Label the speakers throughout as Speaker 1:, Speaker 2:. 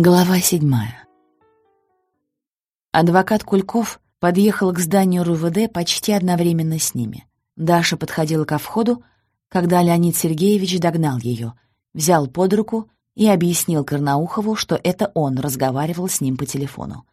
Speaker 1: Глава седьмая. Адвокат Кульков подъехал к зданию РУВД почти одновременно с ними. Даша подходила ко входу, когда Леонид Сергеевич догнал ее, взял под руку и объяснил Карнаухову, что это он разговаривал с ним по телефону.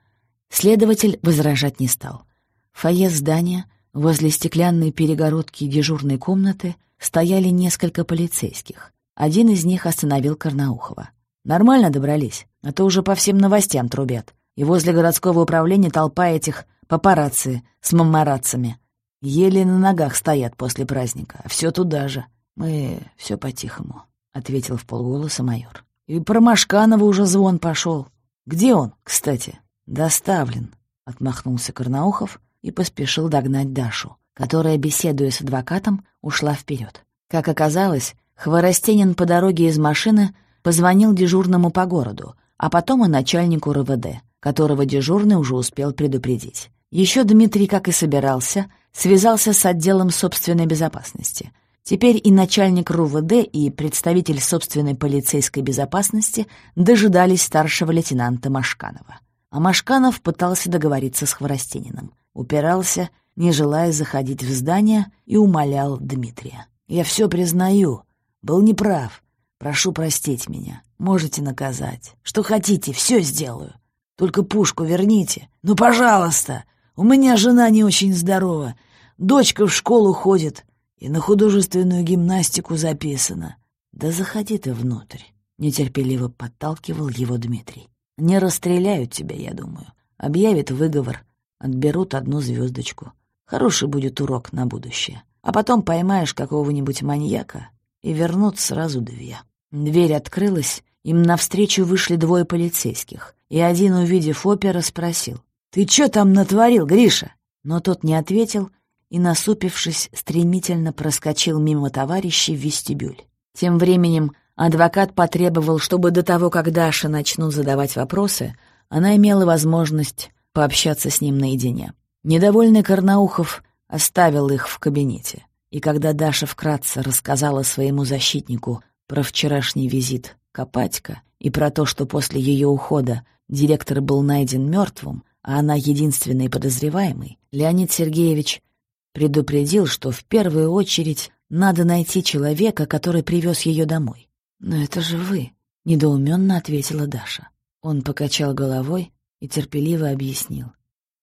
Speaker 1: Следователь возражать не стал. В фойе здания, возле стеклянной перегородки дежурной комнаты, стояли несколько полицейских. Один из них остановил Карнаухова. «Нормально добрались?» А то уже по всем новостям трубят. И возле городского управления толпа этих папарацци с мамарацами. Еле на ногах стоят после праздника, а все туда же. Мы все по-тихому, — ответил в полголоса майор. И про Машканова уже звон пошел. Где он, кстати? Доставлен, — отмахнулся Карнаухов и поспешил догнать Дашу, которая, беседуя с адвокатом, ушла вперед. Как оказалось, Хворостенин по дороге из машины позвонил дежурному по городу, а потом и начальнику РВД, которого дежурный уже успел предупредить. Еще Дмитрий, как и собирался, связался с отделом собственной безопасности. Теперь и начальник РУВД, и представитель собственной полицейской безопасности дожидались старшего лейтенанта Машканова. А Машканов пытался договориться с Хворостениным. Упирался, не желая заходить в здание, и умолял Дмитрия. «Я все признаю. Был неправ. Прошу простить меня. Можете наказать. Что хотите, все сделаю. Только пушку верните. Ну, пожалуйста. У меня жена не очень здорова. Дочка в школу ходит и на художественную гимнастику записана. Да заходи ты внутрь. Нетерпеливо подталкивал его Дмитрий. Не расстреляют тебя, я думаю. Объявят выговор, отберут одну звездочку. Хороший будет урок на будущее. А потом поймаешь какого-нибудь маньяка и вернут сразу две. Дверь открылась, им навстречу вышли двое полицейских, и один, увидев опера, спросил, «Ты чё там натворил, Гриша?» Но тот не ответил и, насупившись, стремительно проскочил мимо товарищей в вестибюль. Тем временем адвокат потребовал, чтобы до того, как Даша начнут задавать вопросы, она имела возможность пообщаться с ним наедине. Недовольный Карнаухов оставил их в кабинете, и когда Даша вкратце рассказала своему защитнику про вчерашний визит Копатько и про то, что после ее ухода директор был найден мертвым, а она единственный подозреваемый, Леонид Сергеевич предупредил, что в первую очередь надо найти человека, который привез ее домой. «Но это же вы», — недоуменно ответила Даша. Он покачал головой и терпеливо объяснил.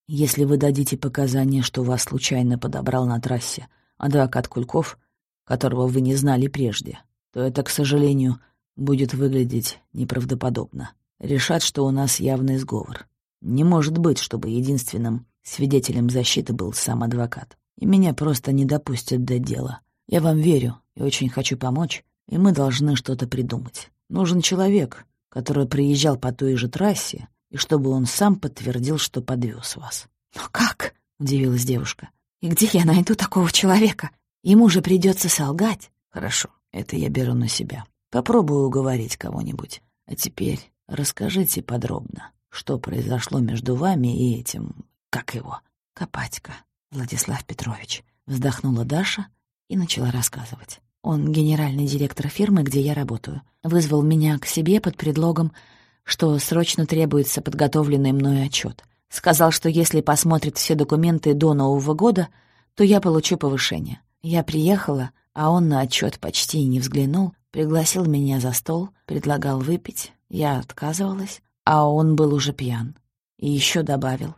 Speaker 1: «Если вы дадите показания, что вас случайно подобрал на трассе адвокат Кульков, которого вы не знали прежде, то это, к сожалению, будет выглядеть неправдоподобно. Решат, что у нас явный сговор. Не может быть, чтобы единственным свидетелем защиты был сам адвокат. И меня просто не допустят до дела. Я вам верю и очень хочу помочь, и мы должны что-то придумать. Нужен человек, который приезжал по той же трассе, и чтобы он сам подтвердил, что подвез вас.
Speaker 2: «Но как?» — удивилась девушка. «И где я найду такого человека? Ему же придется солгать».
Speaker 1: «Хорошо, это я беру на себя. Попробую уговорить кого-нибудь. А теперь расскажите подробно, что произошло между вами и этим... Как его?
Speaker 2: Копатько, Владислав Петрович. Вздохнула Даша и начала рассказывать. Он генеральный директор фирмы, где я работаю. Вызвал меня к себе под предлогом, что срочно требуется подготовленный мной отчет. Сказал, что если посмотрит все документы до Нового года, то я получу повышение. Я приехала, а он на отчет почти не взглянул, пригласил меня за стол, предлагал выпить. Я отказывалась, а он был уже пьян. И еще добавил.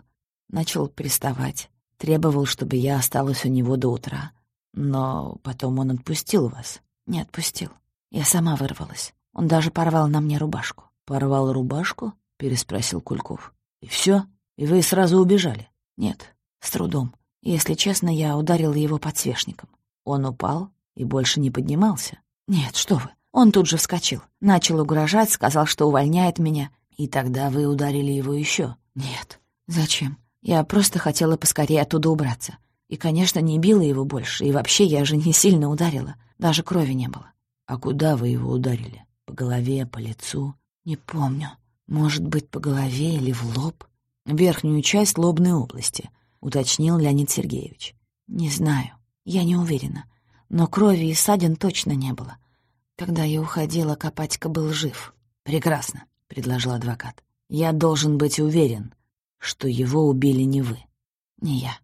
Speaker 2: Начал приставать. Требовал, чтобы я осталась у него до утра. Но потом он отпустил вас. Не отпустил. Я сама вырвалась. Он даже порвал на мне рубашку.
Speaker 1: «Порвал рубашку?» — переспросил Кульков. «И все? И вы сразу убежали?»
Speaker 2: «Нет, с трудом. Если честно, я ударила его подсвечником.
Speaker 1: Он упал и больше не поднимался.
Speaker 2: «Нет, что вы!» Он тут же вскочил, начал угрожать, сказал, что увольняет меня.
Speaker 1: И тогда вы ударили его еще?
Speaker 2: Нет. Зачем? Я просто хотела поскорее оттуда убраться. И, конечно, не била его больше, и вообще я же не сильно ударила. Даже крови не было.
Speaker 1: А куда вы его ударили? По голове, по лицу?
Speaker 2: Не помню. Может быть, по голове или в лоб?
Speaker 1: Верхнюю часть лобной области, уточнил Леонид Сергеевич.
Speaker 2: Не знаю. Я не уверена но крови и ссадин точно не было. Когда я уходила, Копатько был жив.
Speaker 1: Прекрасно. предложил адвокат. «Я должен быть уверен, что его убили не вы». «Не я.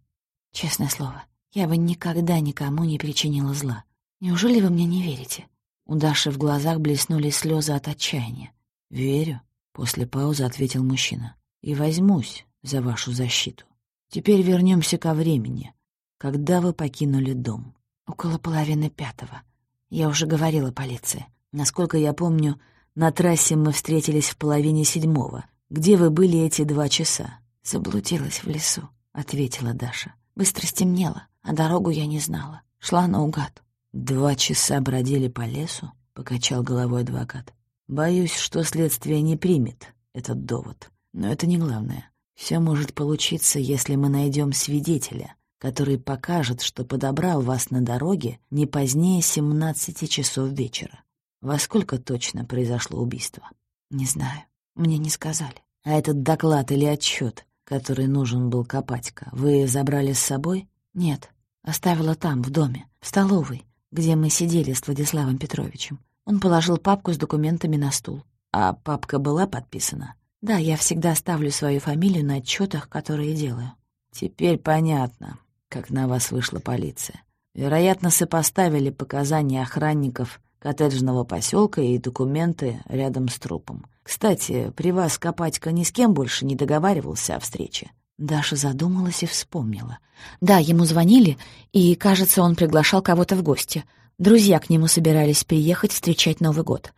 Speaker 1: Честное слово, я бы никогда никому не причинила зла. Неужели вы мне не верите?» У Даши в глазах блеснули слезы от отчаяния. «Верю», — после паузы ответил мужчина. «И возьмусь за вашу защиту. Теперь вернемся ко времени. Когда вы покинули дом?» «Около половины пятого. Я уже говорила полиции. Насколько я помню, на трассе мы встретились в половине седьмого. Где вы были эти два часа?» «Заблудилась в лесу», — ответила Даша. «Быстро стемнело, а дорогу я не знала. Шла наугад».
Speaker 2: «Два часа бродили по лесу?» — покачал головой адвокат. «Боюсь, что следствие не примет этот довод. Но это не главное. Все может получиться, если мы найдем свидетеля, который покажет, что подобрал вас на дороге не позднее 17 часов вечера. Во сколько точно произошло убийство?
Speaker 1: Не знаю. Мне не сказали.
Speaker 2: А этот доклад или отчет, который нужен был Копатько, вы забрали с собой?
Speaker 1: Нет. Оставила там, в доме, в столовой, где мы сидели с Владиславом Петровичем. Он положил папку с документами на стул.
Speaker 2: А папка была подписана?
Speaker 1: Да, я всегда ставлю свою фамилию на отчетах, которые делаю.
Speaker 2: Теперь понятно, как на вас вышла полиция. Вероятно, сопоставили показания охранников коттеджного поселка и документы рядом с трупом. Кстати, при вас Копатько ни с кем больше не договаривался о встрече.
Speaker 1: Даша задумалась и вспомнила. Да, ему звонили, и, кажется, он приглашал кого-то в гости. Друзья к нему собирались приехать встречать Новый год.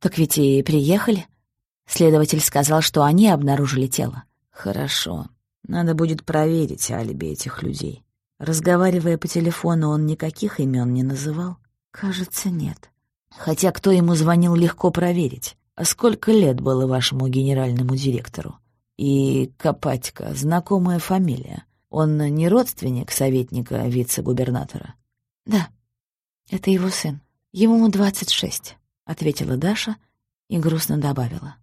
Speaker 1: Так ведь и приехали. Следователь сказал, что они обнаружили тело.
Speaker 2: Хорошо. Надо будет проверить алиби этих людей. Разговаривая по телефону, он никаких имен не называл?
Speaker 1: Кажется, нет.
Speaker 2: Хотя кто ему звонил, легко проверить. А сколько лет было вашему генеральному директору? И Копатько, знакомая фамилия. Он не родственник советника вице-губернатора?
Speaker 1: Да, это его сын. Ему двадцать шесть, ответила Даша и грустно добавила.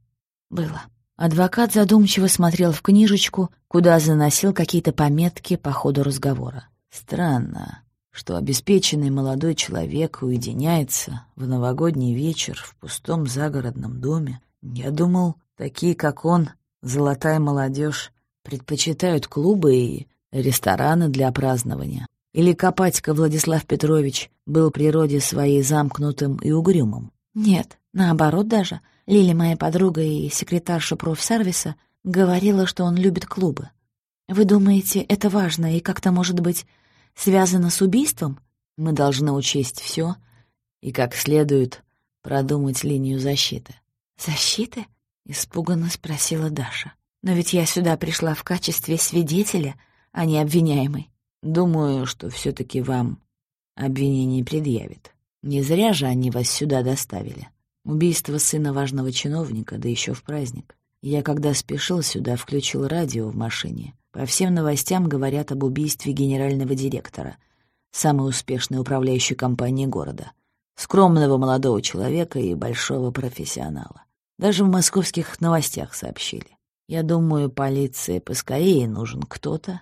Speaker 1: Было.
Speaker 2: Адвокат задумчиво смотрел в книжечку, куда заносил какие-то пометки по ходу разговора. Странно, что обеспеченный молодой человек уединяется в новогодний вечер в пустом загородном доме. Я думал, такие, как он, золотая молодежь, предпочитают клубы и рестораны для празднования. Или Копатько Владислав Петрович был природе своей замкнутым и угрюмым?
Speaker 1: Нет, наоборот даже — Лили, моя подруга и секретарша профсервиса, говорила, что он любит клубы. Вы думаете, это важно и как-то, может быть, связано с убийством?
Speaker 2: Мы должны учесть все и как следует продумать линию защиты.
Speaker 1: «Защиты?» — испуганно спросила Даша. «Но ведь я сюда пришла в качестве свидетеля, а не обвиняемой».
Speaker 2: «Думаю, что все таки вам обвинение предъявит. Не зря же они вас сюда доставили. Убийство сына важного чиновника, да еще в праздник. Я, когда спешил сюда, включил радио в машине. По всем новостям говорят об убийстве генерального директора, самой успешной управляющей компании города, скромного молодого человека и большого профессионала. Даже в московских новостях сообщили. Я думаю, полиции поскорее нужен кто-то,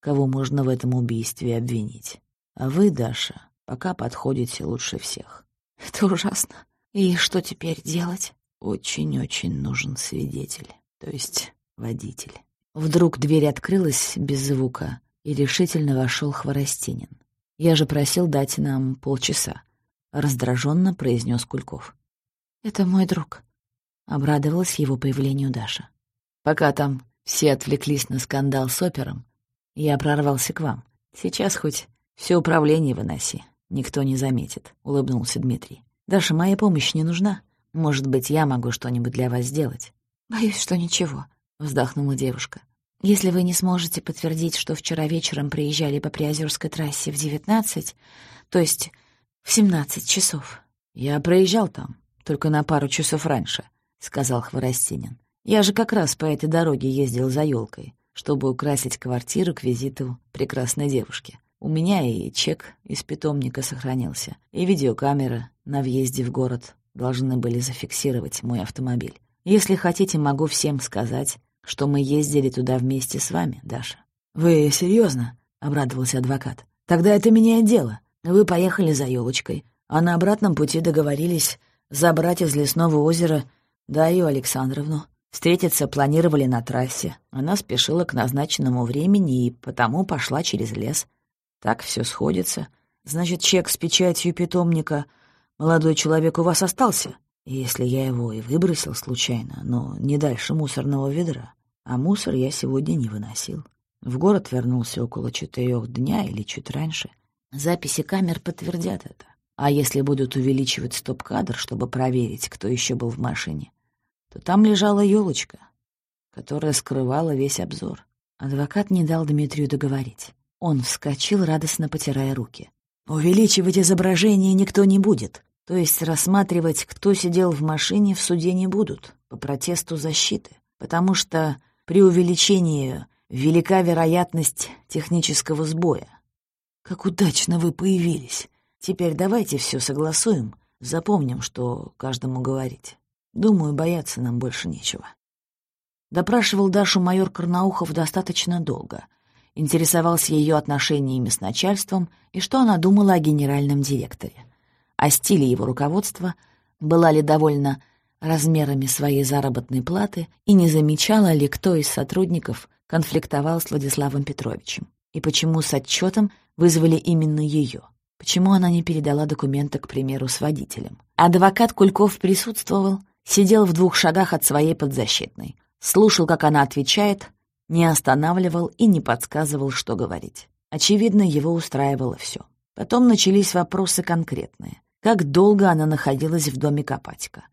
Speaker 2: кого можно в этом убийстве обвинить. А вы, Даша, пока подходите лучше всех.
Speaker 1: Это ужасно. И что теперь делать?
Speaker 2: Очень-очень нужен свидетель, то есть водитель. Вдруг дверь открылась без звука, и решительно вошел Хворостинин. Я же просил дать нам полчаса. Раздраженно произнес Кульков.
Speaker 1: «Это мой друг», — обрадовалась его появлению Даша.
Speaker 2: «Пока там все отвлеклись на скандал с опером, я прорвался к вам. Сейчас хоть все управление выноси, никто не заметит», — улыбнулся Дмитрий. «Даша, моя помощь не нужна. Может быть, я могу что-нибудь для вас сделать?»
Speaker 1: «Боюсь, что ничего», — вздохнула девушка. «Если вы не сможете подтвердить, что вчера вечером приезжали по Приозерской трассе в девятнадцать, то есть в семнадцать часов...»
Speaker 2: «Я проезжал там, только на пару часов раньше», — сказал Хворостинин. «Я же как раз по этой дороге ездил за елкой, чтобы украсить квартиру к визиту прекрасной девушки. У меня и чек из питомника сохранился, и видеокамера на въезде в город должны были зафиксировать мой автомобиль. Если хотите, могу всем сказать, что мы ездили туда вместе с вами, Даша». «Вы серьезно? обрадовался адвокат. «Тогда это меняет дело. Вы поехали за елочкой, а на обратном пути договорились забрать из лесного озера Даю Александровну. Встретиться планировали на трассе. Она спешила к назначенному времени и потому пошла через лес. Так все сходится. Значит, чек с печатью питомника «Молодой человек у вас остался?» Если я его и выбросил случайно, но не дальше мусорного ведра. А мусор я сегодня не выносил. В город вернулся около четырех дня или чуть раньше. Записи камер подтвердят это. А если будут увеличивать стоп-кадр, чтобы проверить, кто еще был в машине, то там лежала елочка, которая скрывала весь обзор. Адвокат не дал Дмитрию договорить. Он вскочил, радостно потирая руки. «Увеличивать изображение никто не будет. То есть рассматривать, кто сидел в машине, в суде не будут, по протесту защиты. Потому что при увеличении велика вероятность технического сбоя. Как удачно вы появились. Теперь давайте все согласуем, запомним, что каждому говорить. Думаю, бояться нам больше нечего. Допрашивал Дашу майор Карнаухов достаточно долго. Интересовался ее отношениями с начальством и что она думала о генеральном директоре. О стиле его руководства, была ли довольна размерами своей заработной платы и не замечала ли, кто из сотрудников конфликтовал с Владиславом Петровичем, и почему с отчетом вызвали именно ее. Почему она не передала документы, к примеру, с водителем? Адвокат Кульков присутствовал, Сидел в двух шагах от своей подзащитной. Слушал, как она отвечает, не останавливал и не подсказывал, что говорить. Очевидно, его устраивало все. Потом начались вопросы конкретные. Как долго она находилась в доме Копатика?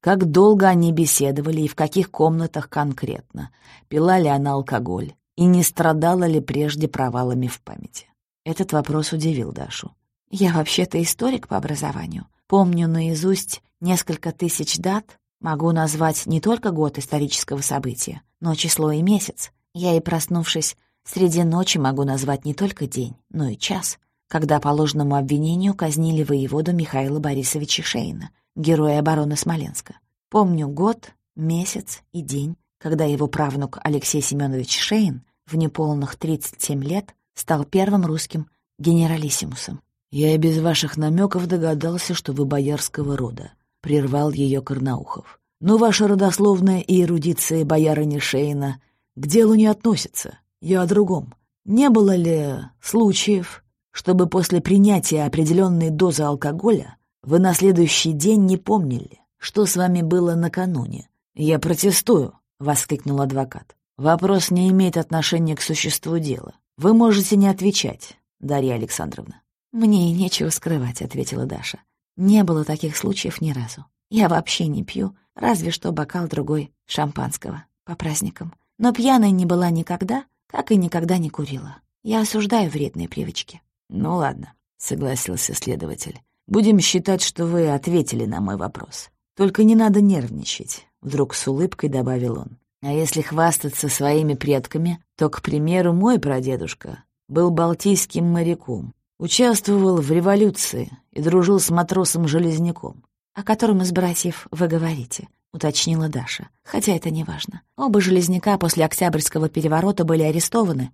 Speaker 2: Как долго они беседовали и в каких комнатах конкретно? Пила ли она алкоголь? И не страдала ли прежде провалами в памяти? Этот вопрос удивил Дашу. «Я вообще-то историк по образованию. Помню наизусть несколько тысяч дат, Могу назвать не только год исторического события, но число и месяц. Я и проснувшись среди ночи могу назвать не только день, но и час, когда по ложному обвинению казнили воеводу Михаила Борисовича Шейна, героя обороны Смоленска. Помню год, месяц и день, когда его правнук Алексей Семенович Шейн в неполных 37 лет стал первым русским генералиссимусом. Я и без ваших намеков догадался, что вы боярского рода, — прервал ее Карнаухов. «Но ваша родословная и эрудиция боярыни Шейна к делу не относятся. Я о другом. Не было ли случаев, чтобы после принятия определенной дозы алкоголя вы на следующий день не помнили, что с вами было накануне?» «Я протестую», — воскликнул адвокат. «Вопрос не имеет отношения к существу дела. Вы можете не отвечать, Дарья Александровна».
Speaker 1: «Мне и нечего скрывать», — ответила Даша. Не было таких случаев ни разу. Я вообще не пью, разве что бокал другой шампанского по праздникам. Но пьяной не была никогда, как и никогда не курила. Я осуждаю вредные привычки.
Speaker 2: «Ну ладно», — согласился следователь. «Будем считать, что вы ответили на мой вопрос. Только не надо нервничать», — вдруг с улыбкой добавил он. «А если хвастаться своими предками, то, к примеру, мой прадедушка был балтийским моряком, Участвовал в революции и дружил с матросом Железняком.
Speaker 1: «О котором из братьев вы говорите?» — уточнила Даша. «Хотя это не важно. Оба Железняка после Октябрьского переворота были арестованы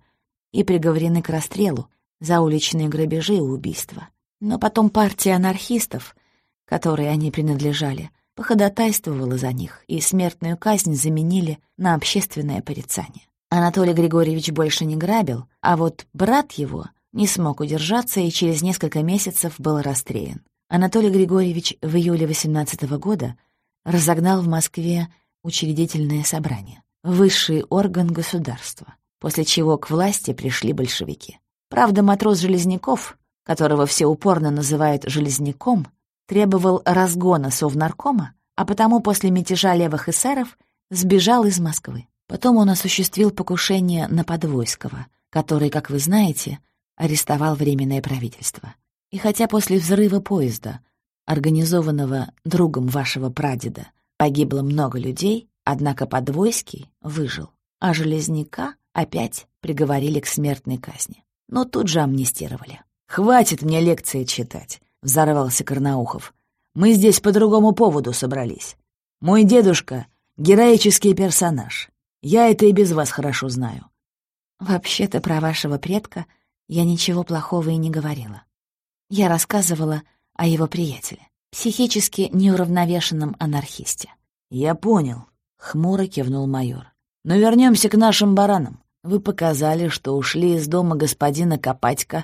Speaker 1: и приговорены к расстрелу за уличные грабежи и убийства. Но потом партия анархистов, которой они принадлежали, походатайствовала за них, и смертную казнь заменили на общественное порицание. Анатолий Григорьевич больше не грабил, а вот брат его — не смог удержаться и через несколько месяцев был расстрелян. Анатолий Григорьевич в июле 18 года разогнал в Москве учредительное собрание, высший орган государства, после чего к власти пришли большевики. Правда, матрос Железняков, которого все упорно называют Железняком, требовал разгона Совнаркома, а потому после мятежа левых эсеров сбежал из Москвы. Потом он осуществил покушение на Подвойского, который, как вы знаете, арестовал Временное правительство. И хотя после взрыва поезда, организованного другом вашего прадеда, погибло много людей, однако Подвойский выжил, а Железняка опять приговорили к смертной казни. Но тут же амнистировали.
Speaker 2: «Хватит мне лекции читать», — взорвался Карнаухов. «Мы здесь по другому поводу собрались. Мой дедушка — героический персонаж. Я это и без вас хорошо знаю».
Speaker 1: «Вообще-то про вашего предка — я ничего плохого и не говорила. Я рассказывала о его приятеле, психически неуравновешенном анархисте.
Speaker 2: «Я понял», — хмуро кивнул майор. «Но вернемся к нашим баранам. Вы показали, что ушли из дома господина Копатька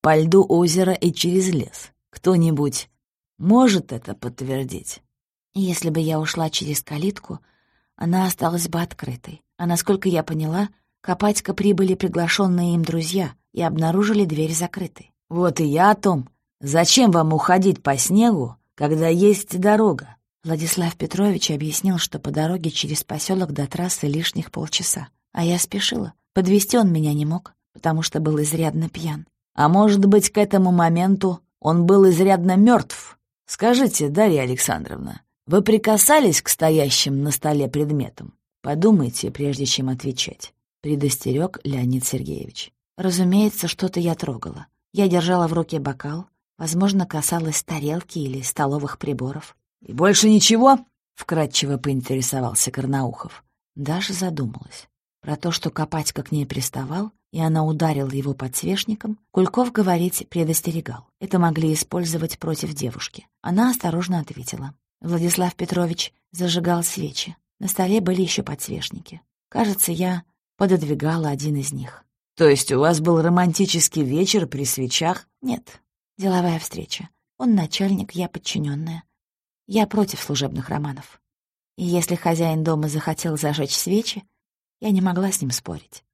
Speaker 2: по льду озера и через лес. Кто-нибудь может это подтвердить?»
Speaker 1: «Если бы я ушла через калитку, она осталась бы открытой. А насколько я поняла, Копатька прибыли приглашенные им друзья и обнаружили дверь закрытой.
Speaker 2: «Вот и я о том. Зачем вам уходить по снегу, когда есть дорога?»
Speaker 1: Владислав Петрович объяснил, что по дороге через поселок до трассы лишних полчаса. А я спешила. Подвести он меня не мог, потому что был изрядно пьян.
Speaker 2: А может быть, к этому моменту он был изрядно мертв? Скажите, Дарья Александровна, вы прикасались к стоящим на столе предметам? Подумайте, прежде чем отвечать, предостерег Леонид Сергеевич.
Speaker 1: Разумеется, что-то я трогала. Я держала в руке бокал, возможно, касалась тарелки или столовых приборов.
Speaker 2: «И больше ничего?» — вкратчиво поинтересовался Карнаухов.
Speaker 1: Даша задумалась. Про то, что Копатько к ней приставал, и она ударила его подсвечником, Кульков говорить предостерегал. Это могли использовать против девушки. Она осторожно ответила. Владислав Петрович зажигал свечи. На столе были еще подсвечники. Кажется, я пододвигала один из них.
Speaker 2: «То есть у вас был романтический вечер при свечах?»
Speaker 1: «Нет, деловая встреча. Он начальник, я подчиненная. Я против служебных романов. И если хозяин дома захотел зажечь свечи, я не могла с ним спорить.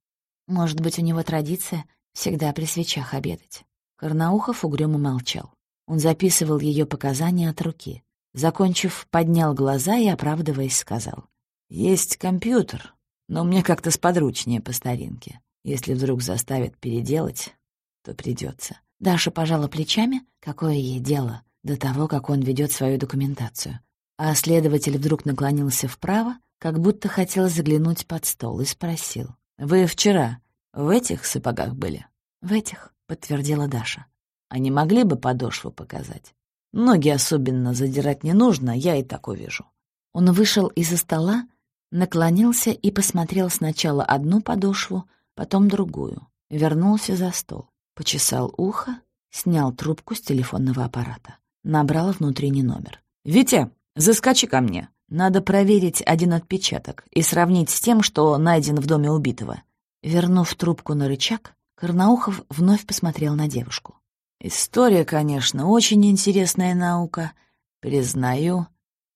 Speaker 1: Может быть, у него традиция всегда при свечах обедать.
Speaker 2: Карнаухов угрюмо молчал. Он записывал ее показания от руки. Закончив, поднял глаза и, оправдываясь, сказал. «Есть компьютер, но мне как-то сподручнее по старинке. Если вдруг заставят переделать, то придется.
Speaker 1: Даша пожала плечами, какое ей дело до того, как он ведет свою документацию. А следователь вдруг наклонился вправо, как будто хотел заглянуть под стол и спросил.
Speaker 2: «Вы вчера в этих сапогах были?»
Speaker 1: «В этих», — подтвердила Даша.
Speaker 2: «А не могли бы подошву показать? Ноги особенно задирать не нужно, я и так увижу».
Speaker 1: Он вышел из-за стола, наклонился и посмотрел сначала одну подошву, потом другую. Вернулся за стол, почесал ухо, снял трубку с телефонного аппарата. Набрал внутренний номер.
Speaker 2: «Витя, заскочи ко мне!» Надо проверить один отпечаток и сравнить с тем, что найден в доме убитого.
Speaker 1: Вернув трубку на рычаг, Карнаухов вновь посмотрел на девушку.
Speaker 2: «История, конечно, очень интересная наука. Признаю,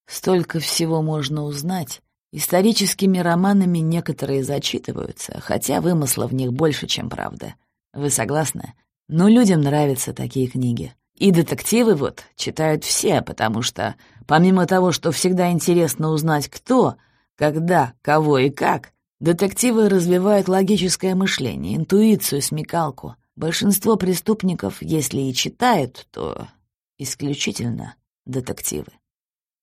Speaker 2: столько всего можно узнать. Историческими романами некоторые зачитываются, хотя вымысла в них больше, чем правда. Вы согласны? Но людям нравятся такие книги. И детективы вот читают все, потому что, помимо того, что всегда интересно узнать кто, когда, кого и как, детективы развивают логическое мышление, интуицию, смекалку. Большинство преступников, если и читают, то исключительно детективы.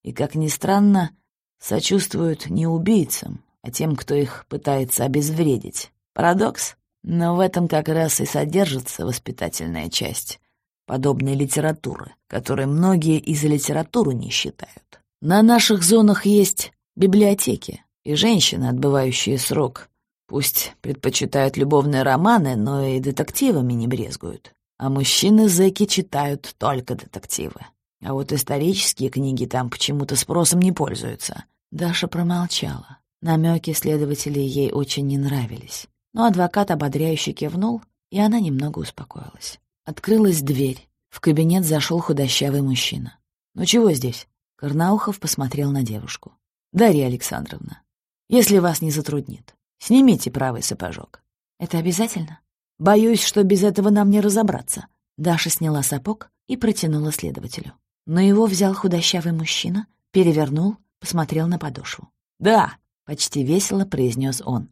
Speaker 2: И, как ни странно, сочувствуют не убийцам, а тем, кто их пытается обезвредить. Парадокс? Но в этом как раз и содержится воспитательная часть подобной литературы, которой многие и за литературу не считают. На наших зонах есть библиотеки, и женщины, отбывающие срок, пусть предпочитают любовные романы, но и детективами не брезгуют. А мужчины-зэки читают только детективы. А вот исторические книги там почему-то спросом не пользуются.
Speaker 1: Даша промолчала. Намеки следователей ей очень не нравились. Но адвокат ободряюще кивнул, и она немного успокоилась. Открылась дверь. В кабинет зашел худощавый мужчина.
Speaker 2: «Ну чего здесь?» Карнаухов посмотрел на девушку. «Дарья Александровна, если вас не затруднит, снимите правый сапожок».
Speaker 1: «Это обязательно?»
Speaker 2: «Боюсь, что без этого нам не разобраться».
Speaker 1: Даша сняла сапог и протянула следователю. Но его взял худощавый мужчина, перевернул, посмотрел на подошву.
Speaker 2: «Да», — почти весело произнес он.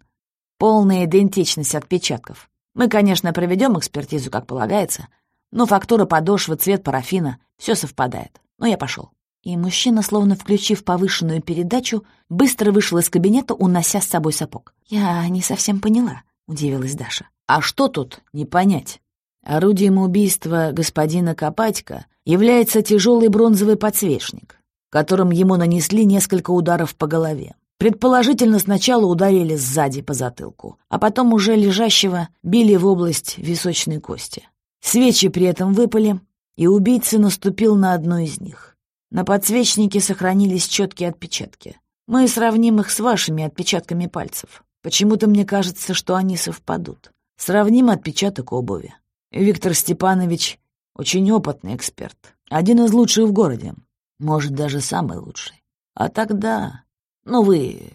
Speaker 2: «Полная идентичность отпечатков. Мы, конечно, проведем экспертизу, как полагается, но фактура подошвы, цвет парафина — все совпадает. Но я пошел.
Speaker 1: И мужчина, словно включив повышенную передачу, быстро вышел из кабинета, унося с собой сапог. «Я не совсем поняла», — удивилась Даша.
Speaker 2: «А что тут не понять? Орудием убийства господина Копатько является тяжелый бронзовый подсвечник, которым ему нанесли несколько ударов по голове. Предположительно, сначала ударили сзади по затылку, а потом уже лежащего били в область височной кости. Свечи при этом выпали, и убийца наступил на одну из них. На подсвечнике сохранились четкие отпечатки. Мы сравним их с вашими отпечатками пальцев. Почему-то мне кажется, что они совпадут. Сравним отпечаток обуви. Виктор Степанович очень опытный эксперт. Один из лучших в городе. Может, даже самый лучший. А тогда... Ну, вы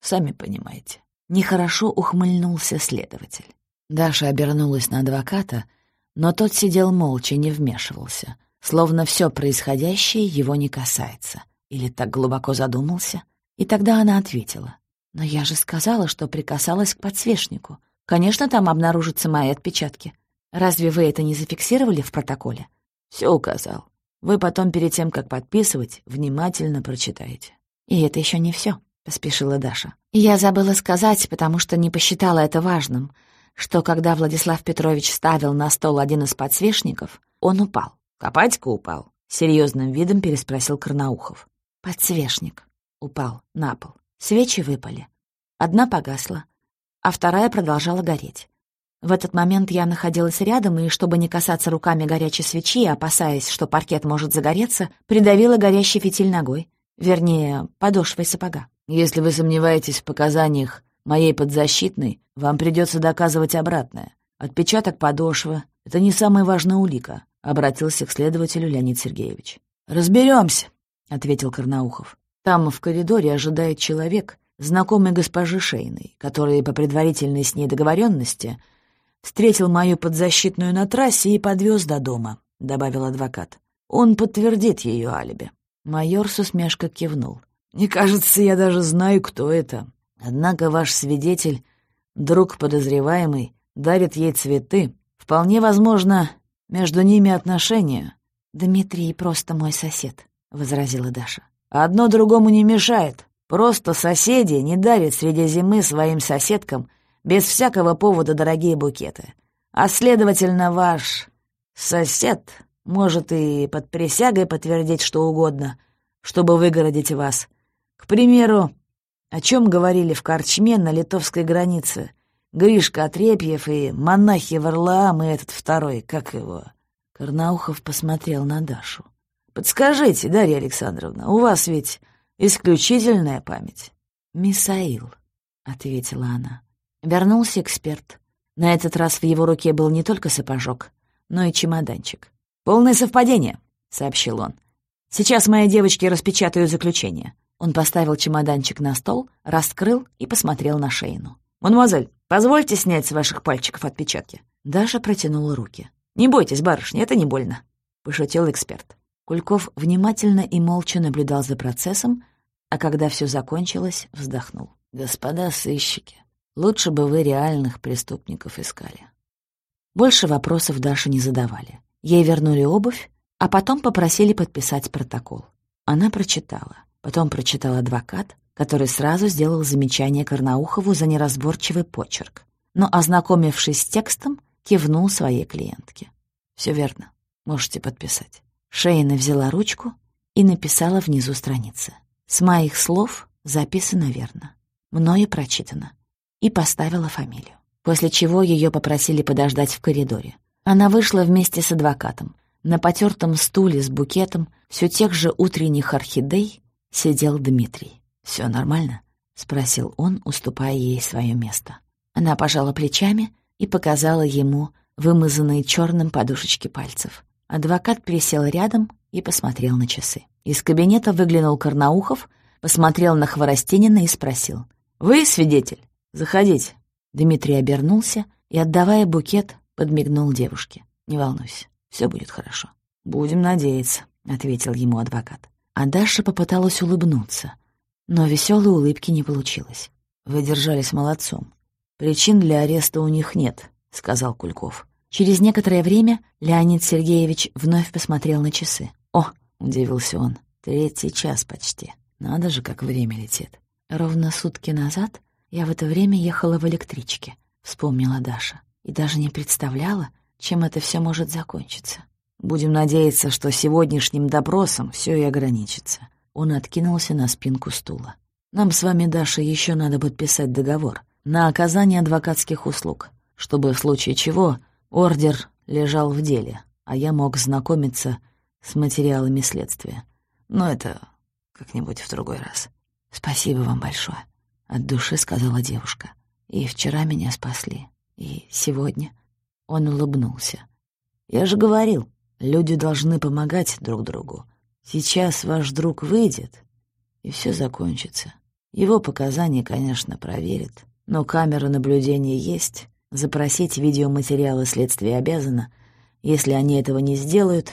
Speaker 2: сами понимаете. Нехорошо ухмыльнулся следователь. Даша обернулась на адвоката, но тот сидел молча, не вмешивался, словно все происходящее его не касается. Или так глубоко задумался. И тогда она ответила. «Но я же сказала, что прикасалась к подсвечнику. Конечно, там обнаружатся мои отпечатки. Разве вы это не зафиксировали в протоколе?» «Все указал. Вы потом, перед тем, как подписывать, внимательно прочитаете». «И это еще не все, поспешила Даша. «Я забыла сказать, потому что не посчитала это важным, что когда Владислав Петрович ставил на стол один из подсвечников, он упал. Копатька упал?» — серьезным видом переспросил Карнаухов. «Подсвечник. Упал на пол. Свечи выпали. Одна погасла, а вторая продолжала гореть. В этот момент я находилась рядом, и, чтобы не касаться руками горячей свечи, опасаясь, что паркет может загореться, придавила горящий фитиль ногой, вернее, подошвой сапога. «Если вы сомневаетесь в показаниях моей подзащитной, вам придется доказывать обратное. Отпечаток подошвы — это не самая важная улика», — обратился к следователю Леонид Сергеевич. Разберемся, ответил Карнаухов. «Там в коридоре ожидает человек, знакомый госпожи Шейной, который по предварительной с ней договоренности Встретил мою подзащитную на трассе и подвез до дома», — добавил адвокат. «Он подтвердит ее алиби». Майор с усмешкой кивнул. «Мне кажется, я даже знаю, кто это. Однако ваш свидетель, друг подозреваемый, дарит ей цветы. Вполне возможно, между ними отношения». «Дмитрий просто мой сосед», — возразила Даша. «Одно другому не мешает. Просто соседи не дарят среди зимы своим соседкам без всякого повода дорогие букеты. А, следовательно, ваш сосед может и под присягой подтвердить что угодно, чтобы выгородить вас. К примеру, о чем говорили в Корчме на литовской границе Гришка Отрепьев и монахи Варлаам и этот второй, как его? Карнаухов посмотрел на Дашу. «Подскажите, Дарья Александровна, у вас ведь исключительная память». «Мисаил», — ответила она. Вернулся эксперт. На этот раз в его руке был не только сапожок, но и чемоданчик. «Полное совпадение», — сообщил он. «Сейчас мои девочки распечатают заключение». Он поставил чемоданчик на стол, раскрыл и посмотрел на Шейну. «Мадемуазель, позвольте снять с ваших пальчиков отпечатки». Даша протянула руки. «Не бойтесь, барышня, это не больно», — пошутил эксперт. Кульков внимательно и молча наблюдал за процессом, а когда все закончилось, вздохнул. «Господа сыщики, Лучше бы вы реальных преступников искали. Больше вопросов Даше не задавали. Ей вернули обувь, а потом попросили подписать протокол. Она прочитала. Потом прочитал адвокат, который сразу сделал замечание Карнаухову за неразборчивый почерк. Но, ознакомившись с текстом, кивнул своей клиентке. Все верно, можете подписать». Шейна взяла ручку и написала внизу страницы. «С моих слов записано верно. Мною прочитано и поставила фамилию. После чего ее попросили подождать в коридоре. Она вышла вместе с адвокатом. На потертом стуле с букетом все тех же утренних орхидей сидел Дмитрий. «Все нормально?» — спросил он, уступая ей свое место. Она пожала плечами и показала ему вымазанные черным подушечки пальцев. Адвокат присел рядом и посмотрел на часы. Из кабинета выглянул Карнаухов, посмотрел на Хворостинина и спросил. «Вы свидетель?» «Заходите». Дмитрий обернулся и, отдавая букет, подмигнул девушке. «Не волнуйся, все будет хорошо». «Будем надеяться», — ответил ему адвокат. А Даша попыталась улыбнуться, но веселой улыбки не получилось. «Вы держались молодцом. Причин для ареста у них нет», — сказал Кульков. Через некоторое время Леонид Сергеевич вновь посмотрел на часы. «О!» — удивился он. «Третий час почти. Надо же, как время летит». Ровно сутки назад я в это время ехала в электричке, вспомнила Даша, и даже не представляла, чем это все может закончиться. Будем надеяться, что сегодняшним допросом все и ограничится. Он откинулся на спинку стула. Нам с вами, Даша, еще надо подписать договор на оказание адвокатских услуг, чтобы в случае чего ордер лежал в деле, а я мог знакомиться с материалами следствия. Но это как-нибудь в другой раз. «Спасибо вам большое», — от души сказала девушка. «И вчера меня спасли, и сегодня...» Он улыбнулся. «Я же говорил, люди должны помогать друг другу. Сейчас ваш друг выйдет, и все закончится. Его показания, конечно, проверят, но камера наблюдения есть. Запросить видеоматериалы следствия обязано. Если они этого не сделают,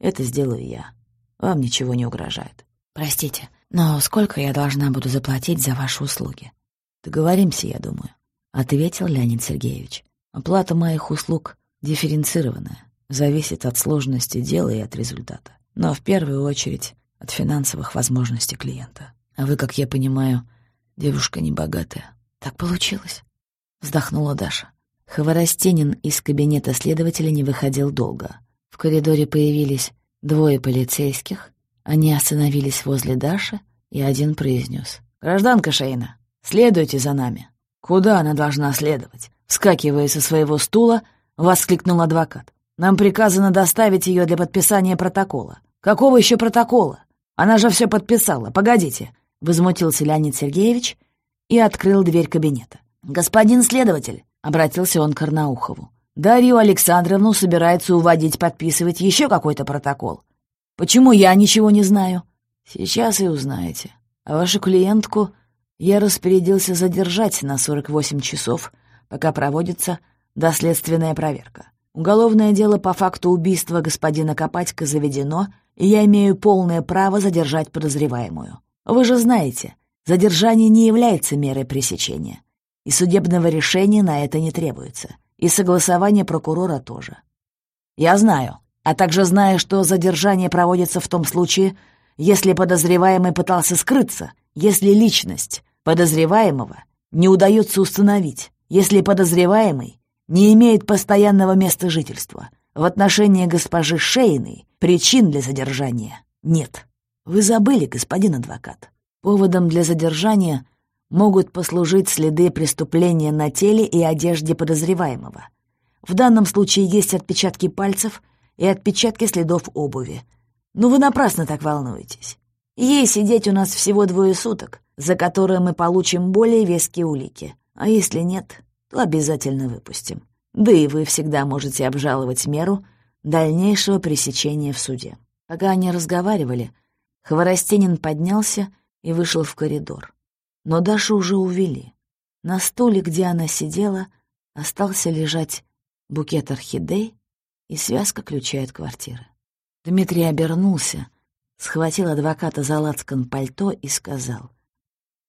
Speaker 2: это сделаю я. Вам ничего не угрожает. Простите, но сколько я должна буду заплатить за ваши услуги? Договоримся, я думаю, — ответил Леонид Сергеевич. Оплата моих услуг дифференцированная, зависит от сложности дела и от результата. Но в первую очередь от финансовых возможностей клиента. А вы, как я понимаю, девушка небогатая. Так получилось. Вздохнула Даша. Хворостенин из кабинета следователя не выходил долго. В коридоре появились двое полицейских. Они остановились возле Даши, и один произнес: «Гражданка Шейна, следуйте за нами». «Куда она должна следовать?» Вскакивая со своего стула, воскликнул адвокат. «Нам приказано доставить ее для подписания протокола». «Какого еще протокола? Она же все подписала. Погодите возмутился Леонид Сергеевич и открыл дверь кабинета. «Господин следователь», — обратился он к Карнаухову, «Дарью Александровну собирается уводить подписывать еще какой-то протокол. Почему я ничего не знаю?» «Сейчас и узнаете. А вашу клиентку я распорядился задержать на 48 часов, пока проводится доследственная проверка. Уголовное дело по факту убийства господина Копатько заведено, и я имею полное право задержать подозреваемую. Вы же знаете, задержание не является мерой пресечения, и судебного решения на это не требуется, и согласование прокурора тоже. Я знаю, а также знаю, что задержание проводится в том случае, если подозреваемый пытался скрыться, если личность подозреваемого не удается установить, если подозреваемый не имеет постоянного места жительства. В отношении госпожи Шейной причин для задержания нет. Вы забыли, господин адвокат. Поводом для задержания могут послужить следы преступления на теле и одежде подозреваемого. В данном случае есть отпечатки пальцев и отпечатки следов обуви. Но вы напрасно так волнуетесь. Ей сидеть у нас всего двое суток, за которые мы получим более веские улики. А если нет, то обязательно выпустим. Да и вы всегда можете обжаловать меру дальнейшего пресечения в суде. Пока они разговаривали, Хворостенин поднялся и вышел в коридор. Но Дашу уже увели. На стуле, где она сидела, остался лежать букет орхидей и связка ключей от квартиры. Дмитрий обернулся, схватил адвоката за лацкан пальто и сказал,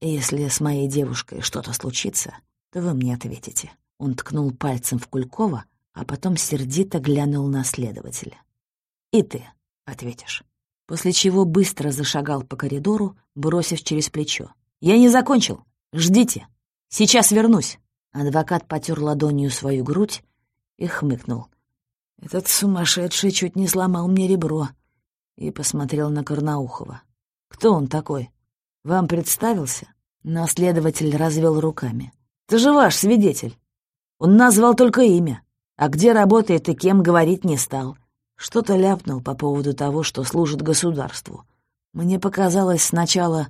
Speaker 2: «Если с моей девушкой что-то случится, то вы мне ответите». Он ткнул пальцем в Кулькова, а потом сердито глянул на следователя. «И ты ответишь» после чего быстро зашагал по коридору, бросив через плечо. «Я не закончил! Ждите! Сейчас вернусь!» Адвокат потер ладонью свою грудь и хмыкнул. «Этот сумасшедший чуть не сломал мне ребро!» И посмотрел на Корнаухова. «Кто он такой? Вам представился?» Но следователь развел руками. «Ты же ваш свидетель. Он назвал только имя, а где работает и кем говорить не стал. Что-то ляпнул по поводу того, что служит государству. Мне показалось сначала,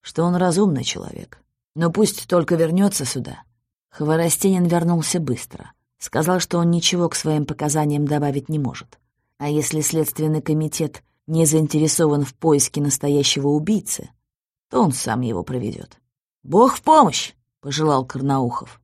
Speaker 2: что он разумный человек. Но пусть только вернется сюда. Хворостенин вернулся быстро. Сказал, что он ничего к своим показаниям добавить не может. А если Следственный комитет не заинтересован в поиске настоящего убийцы, то он сам его проведет. «Бог в помощь!» — пожелал Карнаухов.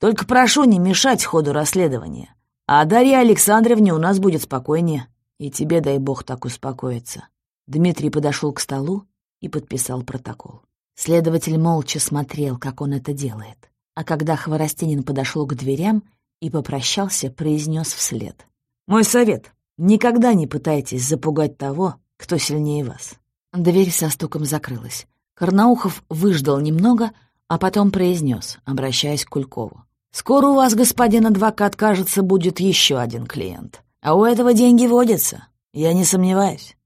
Speaker 2: «Только прошу не мешать ходу расследования. А Дарье Александровне у нас будет спокойнее. И тебе, дай бог, так успокоиться. Дмитрий подошел к столу и подписал протокол. Следователь молча смотрел, как он это делает. А когда Хворостинин подошел к дверям и попрощался, произнес вслед. «Мой совет — никогда не пытайтесь запугать того, кто сильнее вас». Дверь со стуком закрылась. Карнаухов выждал немного, а потом произнес, обращаясь к Кулькову. Скоро у вас, господин адвокат, кажется, будет еще один клиент. А у этого деньги водятся, я не сомневаюсь.